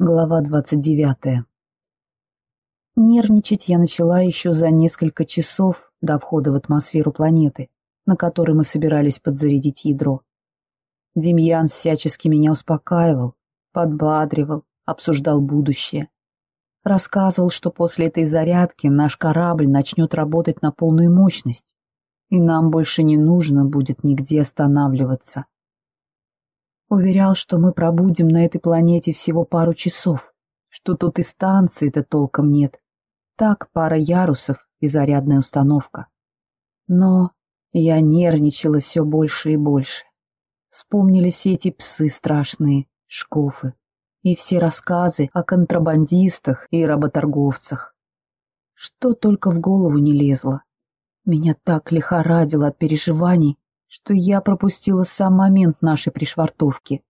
Глава двадцать девятая. Нервничать я начала еще за несколько часов до входа в атмосферу планеты, на которой мы собирались подзарядить ядро. Демьян всячески меня успокаивал, подбадривал, обсуждал будущее. Рассказывал, что после этой зарядки наш корабль начнет работать на полную мощность, и нам больше не нужно будет нигде останавливаться. Уверял, что мы пробудем на этой планете всего пару часов, что тут и станции-то толком нет. Так, пара ярусов и зарядная установка. Но я нервничала все больше и больше. Вспомнились эти псы страшные, шкофы, и все рассказы о контрабандистах и работорговцах. Что только в голову не лезло. Меня так лихорадило от переживаний, что я пропустила сам момент нашей пришвартовки.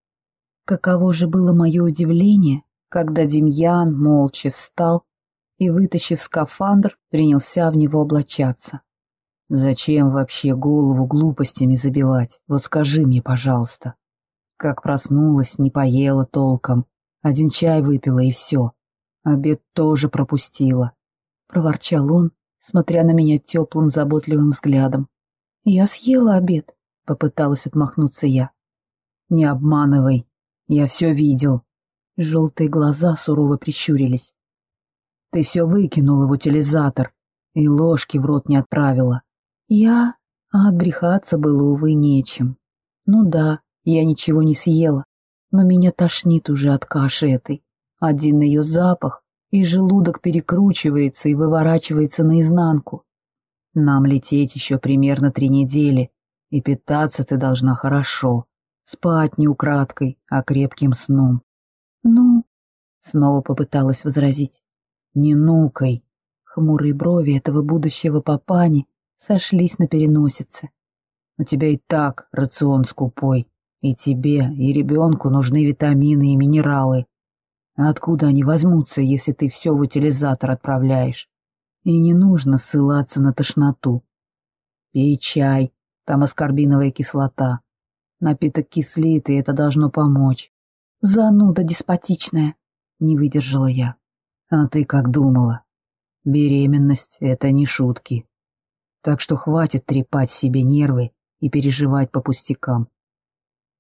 Каково же было мое удивление, когда Демьян молча встал и, вытащив скафандр, принялся в него облачаться. «Зачем вообще голову глупостями забивать? Вот скажи мне, пожалуйста». Как проснулась, не поела толком. Один чай выпила и все. Обед тоже пропустила. Проворчал он, смотря на меня теплым, заботливым взглядом. «Я съела обед», — попыталась отмахнуться я. «Не обманывай, я все видел». Желтые глаза сурово прищурились. «Ты все выкинула в утилизатор и ложки в рот не отправила». «Я...» А отбрехаться было, увы, нечем. Ну да, я ничего не съела, но меня тошнит уже от каши этой. Один ее запах, и желудок перекручивается и выворачивается наизнанку. Нам лететь еще примерно три недели, и питаться ты должна хорошо. Спать не украдкой, а крепким сном. Ну, снова попыталась возразить. Не нукай. Хмурые брови этого будущего папани сошлись на переносице. У тебя и так рацион скупой. И тебе, и ребенку нужны витамины и минералы. откуда они возьмутся, если ты все в утилизатор отправляешь? И не нужно ссылаться на тошноту. Пей чай, там аскорбиновая кислота. Напиток кислит, и это должно помочь. Зануда деспотичная, не выдержала я. А ты как думала? Беременность — это не шутки. Так что хватит трепать себе нервы и переживать по пустякам.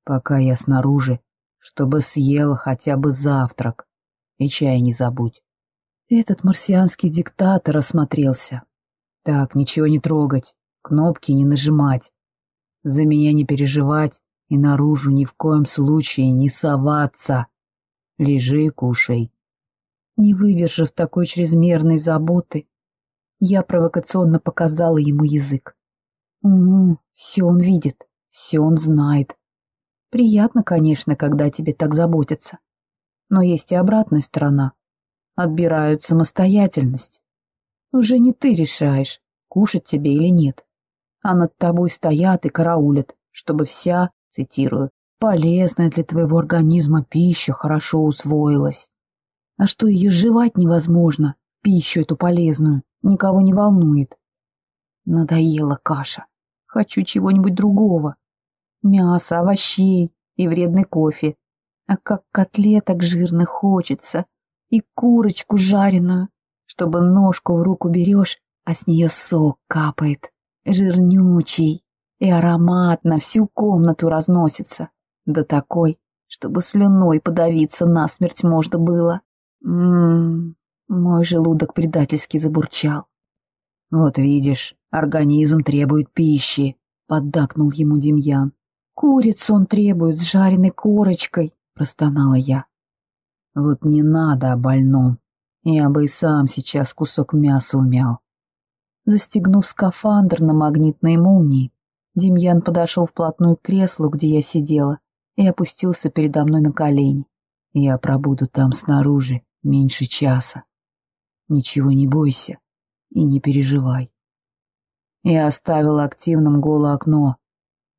Пока я снаружи, чтобы съела хотя бы завтрак. И чай не забудь. Этот марсианский диктатор осмотрелся. Так, ничего не трогать, кнопки не нажимать. За меня не переживать и наружу ни в коем случае не соваться. Лежи и кушай. Не выдержав такой чрезмерной заботы, я провокационно показала ему язык. Угу, все он видит, все он знает. Приятно, конечно, когда тебе так заботятся. Но есть и обратная сторона отбирают самостоятельность. Уже не ты решаешь, кушать тебе или нет, а над тобой стоят и караулят, чтобы вся, цитирую, полезная для твоего организма пища хорошо усвоилась. А что ее жевать невозможно, пищу эту полезную, никого не волнует. Надоела каша. Хочу чего-нибудь другого. Мяса, овощей и вредный кофе. А как котлеток жирных хочется и курочку жареную, чтобы ножку в руку берешь, а с нее сок капает, жирнючий, и аромат на всю комнату разносится, да такой, чтобы слюной подавиться насмерть можно было. Ммм, мой желудок предательски забурчал. «Вот видишь, организм требует пищи», — поддакнул ему Демьян. «Курицу он требует с жареной корочкой», — простонала я. Вот не надо о больном. Я бы и сам сейчас кусок мяса умял. Застегнув скафандр на магнитные молнии, Демьян подошел вплотную к креслу, где я сидела, и опустился передо мной на колени. Я пробуду там снаружи меньше часа. Ничего не бойся и не переживай. Я оставил активным окно.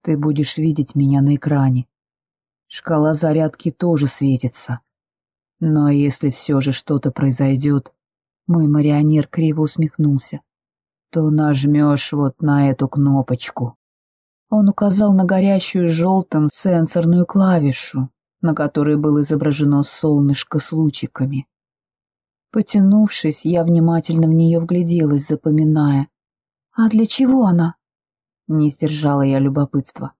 Ты будешь видеть меня на экране. Шкала зарядки тоже светится. Но если все же что-то произойдет, мой марионер криво усмехнулся, то нажмешь вот на эту кнопочку. Он указал на горящую желтым сенсорную клавишу, на которой было изображено солнышко с лучиками. Потянувшись, я внимательно в нее вгляделась, запоминая. «А для чего она?» Не сдержала я любопытства.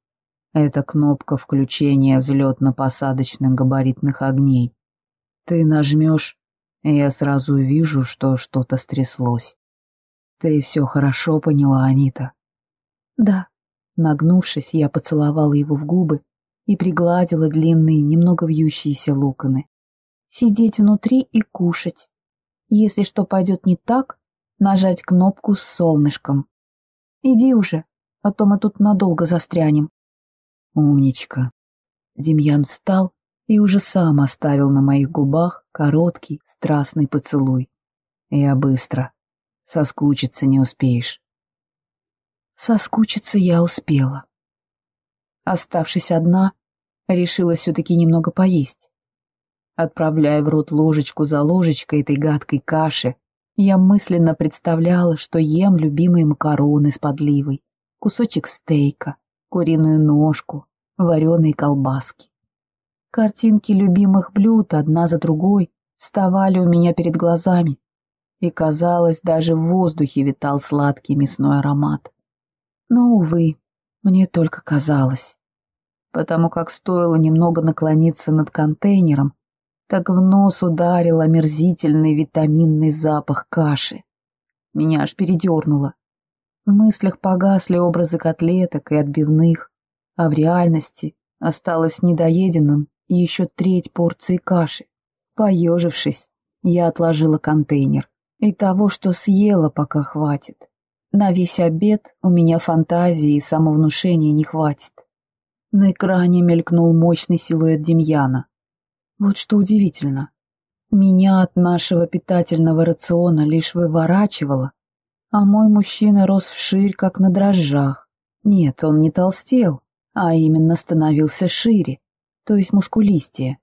Это кнопка включения взлетно-посадочных габаритных огней. Ты нажмешь, и я сразу вижу, что что-то стряслось. Ты все хорошо поняла, Анита? Да. Нагнувшись, я поцеловала его в губы и пригладила длинные, немного вьющиеся локоны. Сидеть внутри и кушать. Если что пойдет не так, нажать кнопку с солнышком. Иди уже, а то мы тут надолго застрянем. Умничка. Демьян встал и уже сам оставил на моих губах короткий, страстный поцелуй. Я быстро. Соскучиться не успеешь. Соскучиться я успела. Оставшись одна, решила все-таки немного поесть. Отправляя в рот ложечку за ложечкой этой гадкой каши, я мысленно представляла, что ем любимые макароны с подливой, кусочек стейка, куриную ножку, вареные колбаски. Картинки любимых блюд одна за другой вставали у меня перед глазами, и, казалось, даже в воздухе витал сладкий мясной аромат. Но, увы, мне только казалось, потому как стоило немного наклониться над контейнером, так в нос ударил омерзительный витаминный запах каши. Меня аж передернуло. В мыслях погасли образы котлеток и отбивных, а в реальности осталось недоеденным еще треть порции каши. Поежившись, я отложила контейнер. И того, что съела, пока хватит. На весь обед у меня фантазии и самовнушения не хватит. На экране мелькнул мощный силуэт Демьяна. Вот что удивительно. Меня от нашего питательного рациона лишь выворачивало, а мой мужчина рос вширь, как на дрожжах. Нет, он не толстел, а именно становился шире, то есть мускулистее.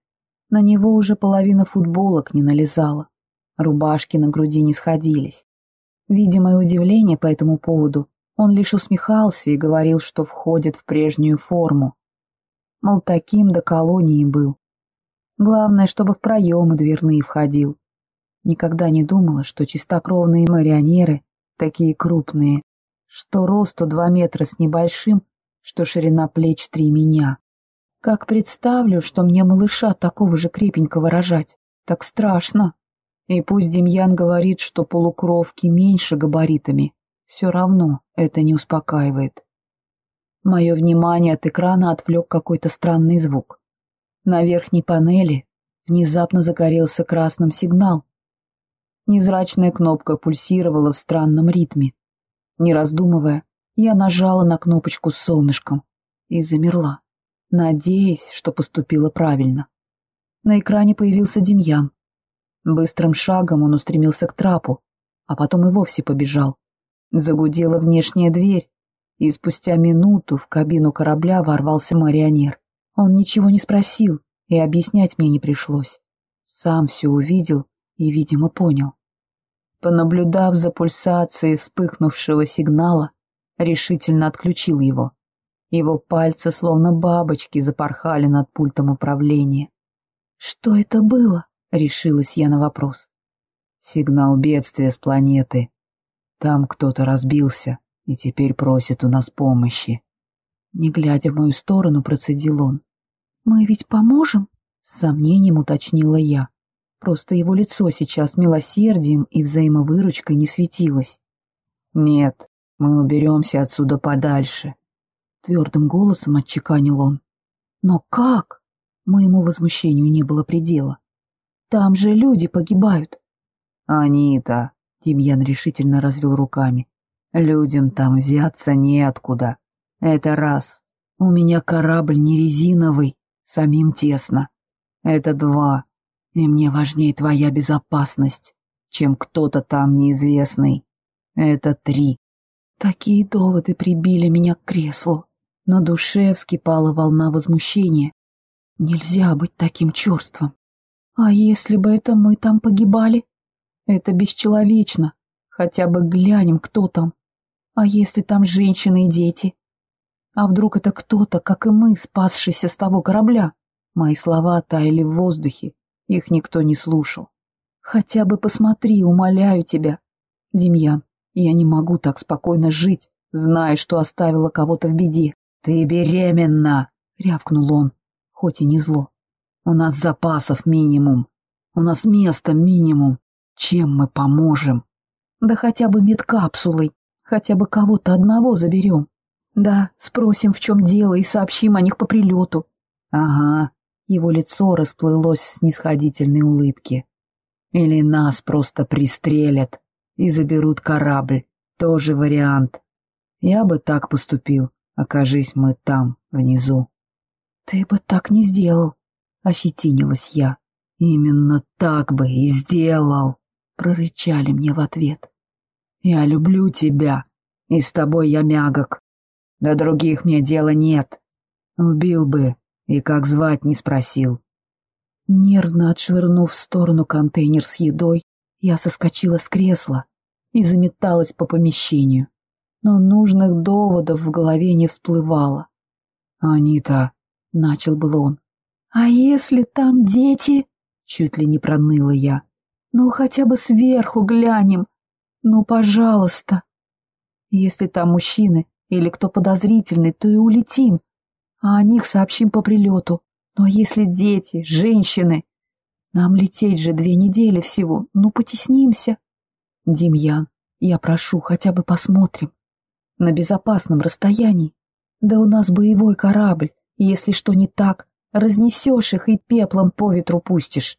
На него уже половина футболок не налезала, рубашки на груди не сходились. Видя мое удивление по этому поводу, он лишь усмехался и говорил, что входит в прежнюю форму. Мол, таким до колонии был. Главное, чтобы в проемы дверные входил. Никогда не думала, что чистокровные марионеры такие крупные, что росту два метра с небольшим, что ширина плеч три меня. Как представлю, что мне малыша такого же крепенького рожать, так страшно. И пусть Демьян говорит, что полукровки меньше габаритами, все равно это не успокаивает. Мое внимание от экрана отвлек какой-то странный звук. На верхней панели внезапно загорелся красным сигнал, Невзрачная кнопка пульсировала в странном ритме. Не раздумывая, я нажала на кнопочку с солнышком и замерла, надеясь, что поступила правильно. На экране появился Демьян. Быстрым шагом он устремился к трапу, а потом и вовсе побежал. Загудела внешняя дверь, и спустя минуту в кабину корабля ворвался марионер. Он ничего не спросил, и объяснять мне не пришлось. Сам все увидел и, видимо, понял. Понаблюдав за пульсацией вспыхнувшего сигнала, решительно отключил его. Его пальцы, словно бабочки, запорхали над пультом управления. «Что это было?» — решилась я на вопрос. «Сигнал бедствия с планеты. Там кто-то разбился и теперь просит у нас помощи». Не глядя в мою сторону, процедил он. «Мы ведь поможем?» — с сомнением уточнила я. Просто его лицо сейчас милосердием и взаимовыручкой не светилось. «Нет, мы уберемся отсюда подальше», — твердым голосом отчеканил он. «Но как?» Моему возмущению не было предела. «Там же люди погибают». «Анита», — Демьян решительно развел руками, — «людям там взяться неоткуда. Это раз. У меня корабль не резиновый, самим тесно. Это два. И мне важнее твоя безопасность, чем кто-то там неизвестный. Это три. Такие доводы прибили меня к креслу. На душе вскипала волна возмущения. Нельзя быть таким черством. А если бы это мы там погибали? Это бесчеловечно. Хотя бы глянем, кто там. А если там женщины и дети? А вдруг это кто-то, как и мы, спасшийся с того корабля? Мои слова таяли в воздухе, их никто не слушал. Хотя бы посмотри, умоляю тебя. Демьян, я не могу так спокойно жить, зная, что оставила кого-то в беде. Ты беременна, рявкнул он, хоть и не зло. У нас запасов минимум. У нас места минимум. Чем мы поможем? Да хотя бы медкапсулой, хотя бы кого-то одного заберем. Да, спросим, в чем дело, и сообщим о них по прилету. Ага, его лицо расплылось в снисходительной улыбке. Или нас просто пристрелят и заберут корабль. Тоже вариант. Я бы так поступил, окажись мы там, внизу. Ты бы так не сделал, ощетинилась я. Именно так бы и сделал, прорычали мне в ответ. Я люблю тебя, и с тобой я мягок. До других мне дела нет. Убил бы, и как звать не спросил. Нервно отшвырнув в сторону контейнер с едой, я соскочила с кресла и заметалась по помещению. Но нужных доводов в голове не всплывало. «Анита», — начал был он. «А если там дети?» — чуть ли не проныла я. «Ну, хотя бы сверху глянем. Ну, пожалуйста». «Если там мужчины или кто подозрительный, то и улетим, а о них сообщим по прилету. Но если дети, женщины... Нам лететь же две недели всего, ну потеснимся. Демьян, я прошу, хотя бы посмотрим. На безопасном расстоянии. Да у нас боевой корабль, если что не так, разнесешь их и пеплом по ветру пустишь.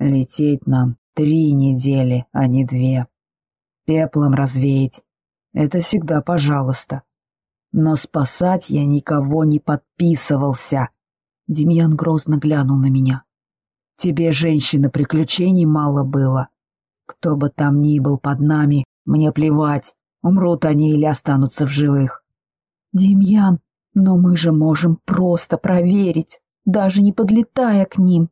Лететь нам три недели, а не две. Пеплом развеять. Это всегда пожалуйста. Но спасать я никого не подписывался. Демьян грозно глянул на меня. Тебе, женщина, приключений мало было. Кто бы там ни был под нами, мне плевать, умрут они или останутся в живых. Демьян, но мы же можем просто проверить, даже не подлетая к ним.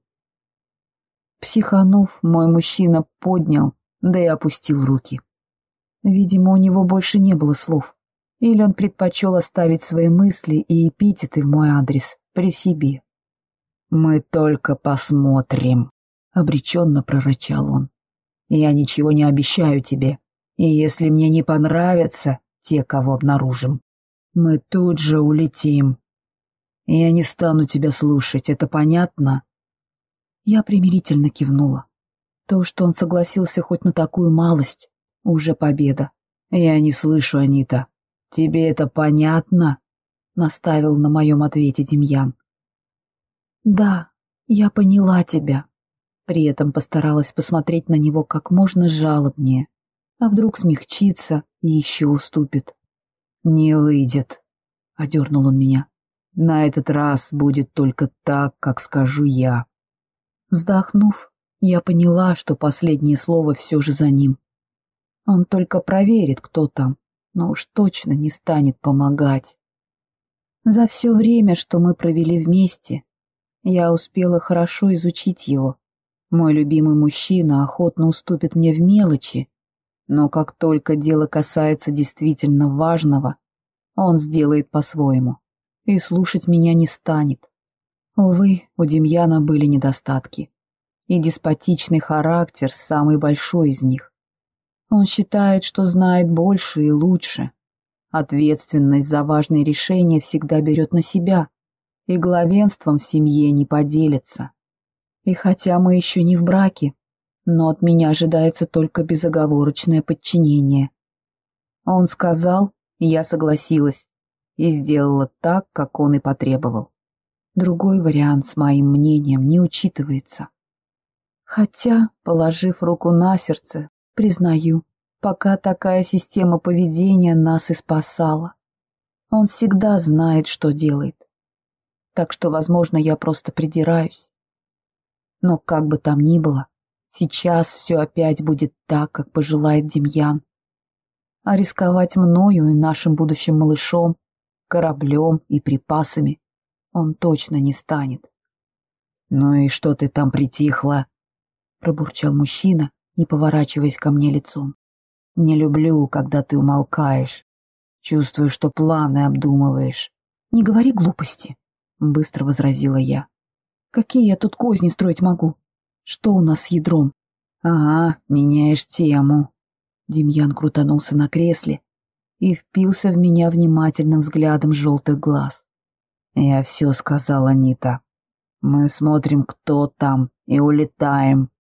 Психанув, мой мужчина поднял, да и опустил руки. Видимо, у него больше не было слов. Или он предпочел оставить свои мысли и эпитеты в мой адрес при себе. «Мы только посмотрим», — обреченно прорычал он. «Я ничего не обещаю тебе, и если мне не понравятся те, кого обнаружим, мы тут же улетим. Я не стану тебя слушать, это понятно?» Я примирительно кивнула. То, что он согласился хоть на такую малость, уже победа. «Я не слышу, Анита. Тебе это понятно?» — наставил на моем ответе Демьян. «Да, я поняла тебя». При этом постаралась посмотреть на него как можно жалобнее. А вдруг смягчится и еще уступит. «Не выйдет», — одернул он меня. «На этот раз будет только так, как скажу я». Вздохнув, я поняла, что последнее слово все же за ним. Он только проверит, кто там, но уж точно не станет помогать. За все время, что мы провели вместе, я успела хорошо изучить его. Мой любимый мужчина охотно уступит мне в мелочи, но как только дело касается действительно важного, он сделает по-своему и слушать меня не станет. Увы, у Демьяна были недостатки, и деспотичный характер самый большой из них. Он считает, что знает больше и лучше. Ответственность за важные решения всегда берет на себя, и главенством в семье не поделится. И хотя мы еще не в браке, но от меня ожидается только безоговорочное подчинение. Он сказал, я согласилась, и сделала так, как он и потребовал. Другой вариант с моим мнением не учитывается. Хотя, положив руку на сердце, признаю, пока такая система поведения нас и спасала. Он всегда знает, что делает так что, возможно, я просто придираюсь. Но как бы там ни было, сейчас все опять будет так, как пожелает Демьян. А рисковать мною и нашим будущим малышом, кораблем и припасами он точно не станет. «Ну и что ты там притихла?» — пробурчал мужчина, не поворачиваясь ко мне лицом. «Не люблю, когда ты умолкаешь. Чувствую, что планы обдумываешь». «Не говори глупости», — быстро возразила я. Какие я тут козни строить могу? Что у нас с ядром? Ага, меняешь тему. Демьян крутанулся на кресле и впился в меня внимательным взглядом желтых глаз. Я все сказала, Нита. Мы смотрим, кто там, и улетаем.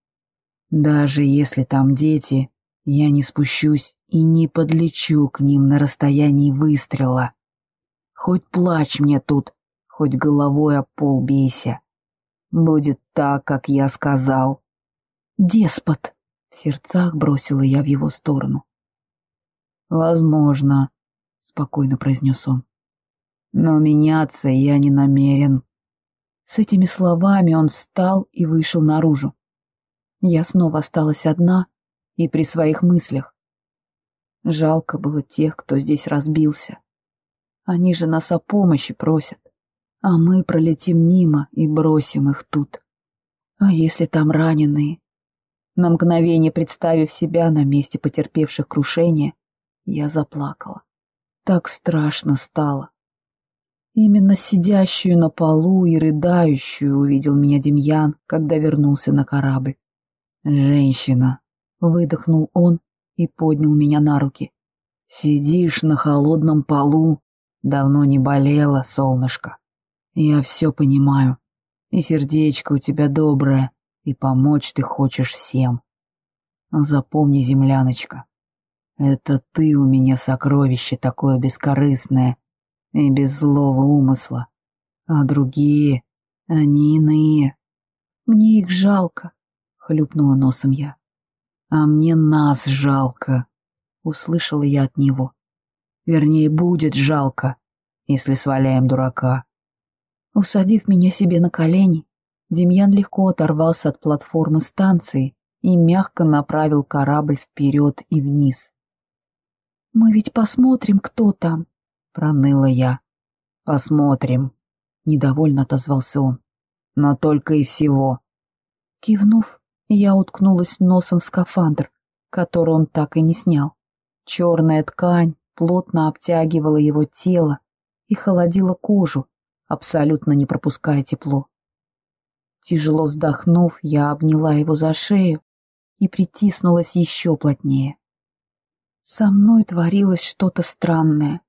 Даже если там дети, я не спущусь и не подлечу к ним на расстоянии выстрела. Хоть плачь мне тут, хоть головой о пол бейся. Будет так, как я сказал. Деспот! В сердцах бросила я в его сторону. «Возможно», — спокойно произнес он. «Но меняться я не намерен». С этими словами он встал и вышел наружу. Я снова осталась одна и при своих мыслях. Жалко было тех, кто здесь разбился. Они же нас о помощи просят, а мы пролетим мимо и бросим их тут. А если там раненые? На мгновение представив себя на месте потерпевших крушения, я заплакала. Так страшно стало. Именно сидящую на полу и рыдающую увидел меня Демьян, когда вернулся на корабль. «Женщина!» — выдохнул он и поднял меня на руки. «Сидишь на холодном полу. Давно не болела, солнышко. Я все понимаю. И сердечко у тебя доброе, и помочь ты хочешь всем. Но запомни, земляночка, это ты у меня сокровище такое бескорыстное и без злого умысла. А другие, они иные. Мне их жалко, хлюпнула носом я. А мне нас жалко, услышала я от него. Вернее, будет жалко, если сваляем дурака. Усадив меня себе на колени, Демьян легко оторвался от платформы станции и мягко направил корабль вперед и вниз. «Мы ведь посмотрим, кто там», — проныла я. «Посмотрим», — недовольно отозвался он. «Но только и всего». Кивнув, я уткнулась носом в скафандр, который он так и не снял. Черная ткань плотно обтягивала его тело и холодила кожу, абсолютно не пропуская тепло. Тяжело вздохнув, я обняла его за шею и притиснулась еще плотнее. Со мной творилось что-то странное.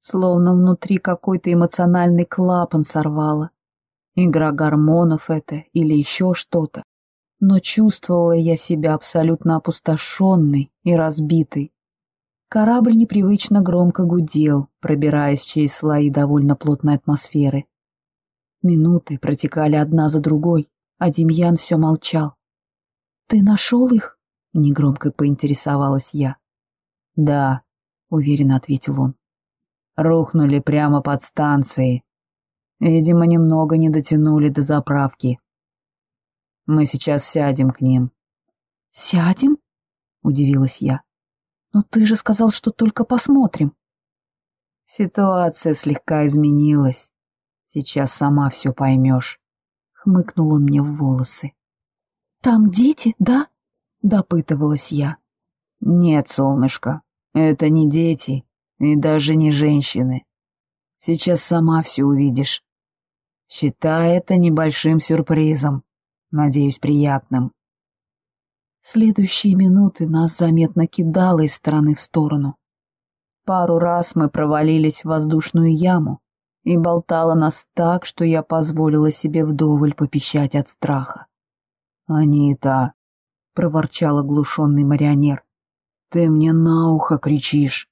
Словно внутри какой-то эмоциональный клапан сорвало. Игра гормонов это или еще что-то. Но чувствовала я себя абсолютно опустошенной и разбитой. Корабль непривычно громко гудел, пробираясь через слои довольно плотной атмосферы. Минуты протекали одна за другой, а Демьян все молчал. «Ты нашел их?» — негромко поинтересовалась я. «Да», — уверенно ответил он. «Рухнули прямо под станцией. Видимо, немного не дотянули до заправки. Мы сейчас сядем к ним». «Сядем?» — удивилась я. «Но ты же сказал, что только посмотрим». Ситуация слегка изменилась. Сейчас сама все поймешь. Хмыкнул он мне в волосы. «Там дети, да?» — допытывалась я. «Нет, солнышко, это не дети и даже не женщины. Сейчас сама все увидишь. Считай это небольшим сюрпризом, надеюсь, приятным». Следующие минуты нас заметно кидало из стороны в сторону. Пару раз мы провалились в воздушную яму, и болтала нас так, что я позволила себе вдоволь попищать от страха. «Анита!» — проворчал оглушенный марионер. Ты мне на ухо кричишь.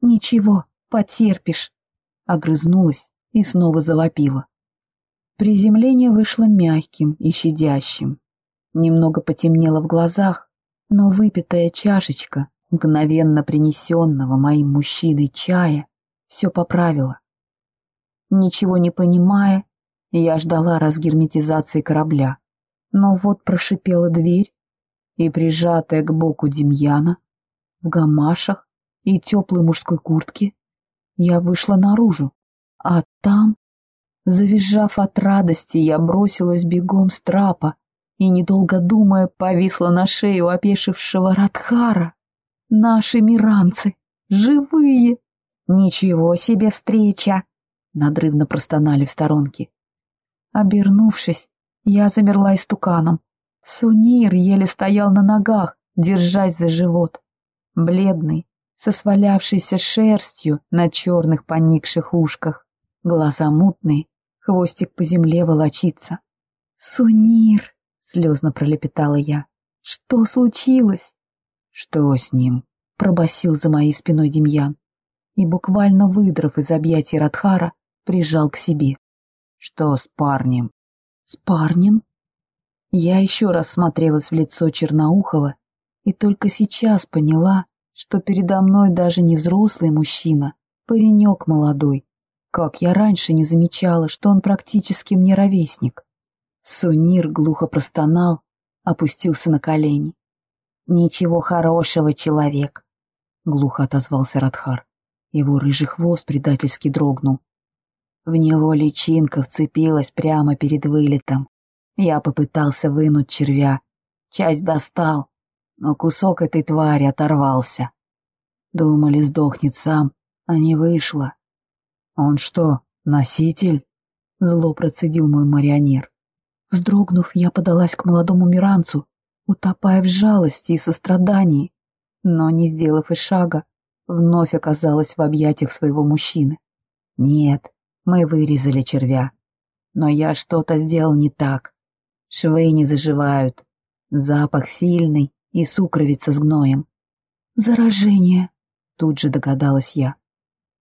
Ничего, потерпишь. Огрызнулась и снова завопила. Приземление вышло мягким и щадящим. Немного потемнело в глазах, но выпитая чашечка, мгновенно принесенного моим мужчиной чая, все поправила. Ничего не понимая, я ждала разгерметизации корабля. Но вот прошипела дверь, и, прижатая к боку Демьяна, в гамашах и теплой мужской куртке, я вышла наружу, а там, завизжав от радости, я бросилась бегом с трапа и, недолго думая, повисла на шею опешившего Радхара. Наши миранцы, живые! Ничего себе встреча! Надрывно простонали в сторонке. Обернувшись, Я замерла истуканом. Сунир еле стоял на ногах, держась за живот. Бледный, со свалявшейся шерстью на черных поникших ушках. Глаза мутные, хвостик по земле волочится. «Сунир!» — слезно пролепетала я. «Что случилось?» «Что с ним?» — пробасил за моей спиной Демьян и, буквально выдрав из объятий Радхара, прижал к себе. «Что с парнем?» «С парнем?» Я еще раз смотрелась в лицо Черноухова и только сейчас поняла, что передо мной даже не взрослый мужчина, паренек молодой. Как я раньше не замечала, что он практически мне ровесник. Сунир глухо простонал, опустился на колени. «Ничего хорошего, человек», — глухо отозвался Радхар. Его рыжий хвост предательски дрогнул. В него личинка вцепилась прямо перед вылетом. Я попытался вынуть червя. Часть достал, но кусок этой твари оторвался. Думали, сдохнет сам, а не вышло. «Он что, носитель?» — зло процедил мой марионер. Вздрогнув, я подалась к молодому миранцу, утопая в жалости и сострадании, но, не сделав и шага, вновь оказалась в объятиях своего мужчины. Нет, мы вырезали червя. Но я что-то сделал не так. Швы не заживают. Запах сильный и сукровица с гноем. «Заражение», — тут же догадалась я.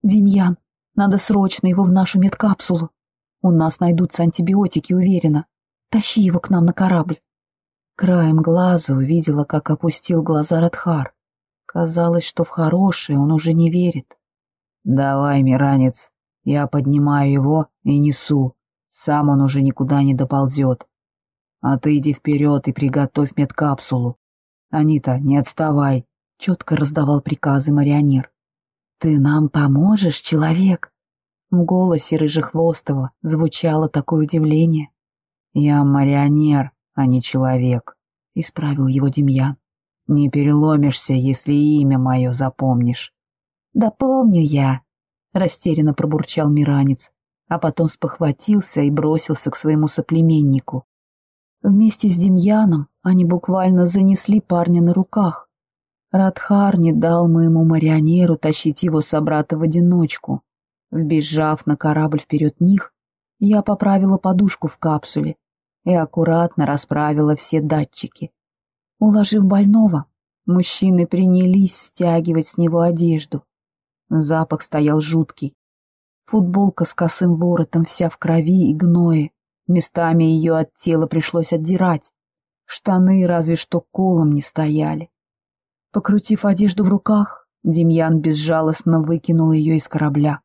«Демьян, надо срочно его в нашу медкапсулу. У нас найдутся антибиотики, уверена. Тащи его к нам на корабль». Краем глаза увидела, как опустил глаза Радхар. Казалось, что в хорошее он уже не верит. «Давай, Миранец, я поднимаю его и несу. Сам он уже никуда не доползет. А ты иди вперед и приготовь медкапсулу. Анита, не отставай», — четко раздавал приказы марионер. «Ты нам поможешь, человек?» В голосе Рыжехвостова звучало такое удивление. «Я марионер, а не человек», — исправил его Демьян. Не переломишься, если имя мое запомнишь. Да помню я, растерянно пробурчал Миранец, а потом спохватился и бросился к своему соплеменнику. Вместе с Демьяном они буквально занесли парня на руках. Радхар не дал моему марионеру тащить его собрата в одиночку. Вбежав на корабль вперед них, я поправила подушку в капсуле и аккуратно расправила все датчики. Уложив больного, мужчины принялись стягивать с него одежду. Запах стоял жуткий. Футболка с косым воротом вся в крови и гное. Местами ее от тела пришлось отдирать. Штаны разве что колом не стояли. Покрутив одежду в руках, Демьян безжалостно выкинул ее из корабля.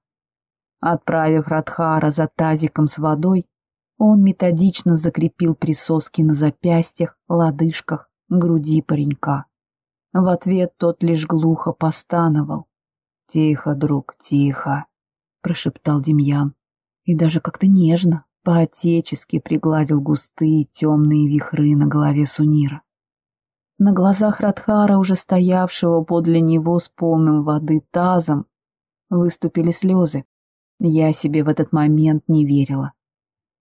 Отправив Радхара за тазиком с водой, он методично закрепил присоски на запястьях, лодыжках груди паренька. В ответ тот лишь глухо постановал. «Тихо, друг, тихо», — прошептал Демьян. И даже как-то нежно, по-отечески пригладил густые темные вихры на голове Сунира. На глазах Радхара, уже стоявшего подле него с полным воды тазом, выступили слезы. Я себе в этот момент не верила.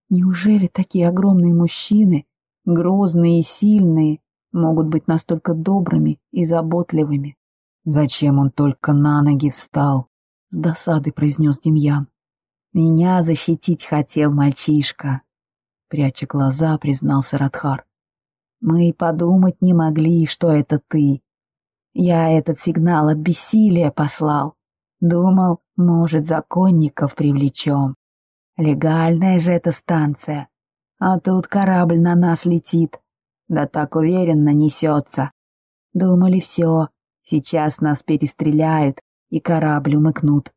Неужели такие огромные мужчины, грозные и сильные, могут быть настолько добрыми и заботливыми. «Зачем он только на ноги встал?» — с досадой произнес Демьян. «Меня защитить хотел мальчишка», — пряча глаза, признался Радхар. «Мы и подумать не могли, что это ты. Я этот сигнал от бессилия послал. Думал, может, законников привлечем. Легальная же эта станция. А тут корабль на нас летит, да так уверенно несется. Думали, все, сейчас нас перестреляют и корабль умыкнут.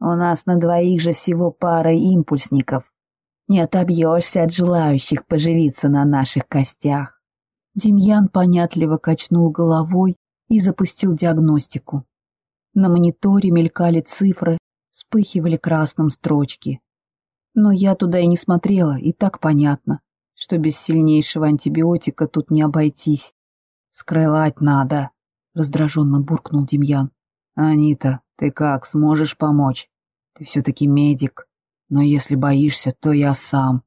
У нас на двоих же всего пара импульсников. Не отобьешься от желающих поживиться на наших костях. Демьян понятливо качнул головой и запустил диагностику. На мониторе мелькали цифры, вспыхивали красным строчки. Но я туда и не смотрела, и так понятно что без сильнейшего антибиотика тут не обойтись. «Скрывать надо», — раздраженно буркнул Демьян. «Анита, ты как, сможешь помочь? Ты все-таки медик, но если боишься, то я сам».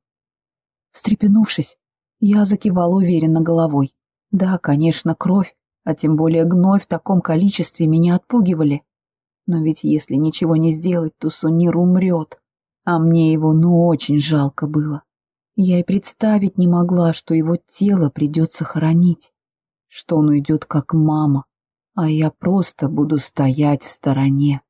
Встрепенувшись, Я закивала уверенно головой. Да, конечно, кровь, а тем более гной в таком количестве меня отпугивали. Но ведь если ничего не сделать, то Сунир умрет. А мне его ну очень жалко было. Я и представить не могла, что его тело придется хоронить, что он уйдет как мама, а я просто буду стоять в стороне.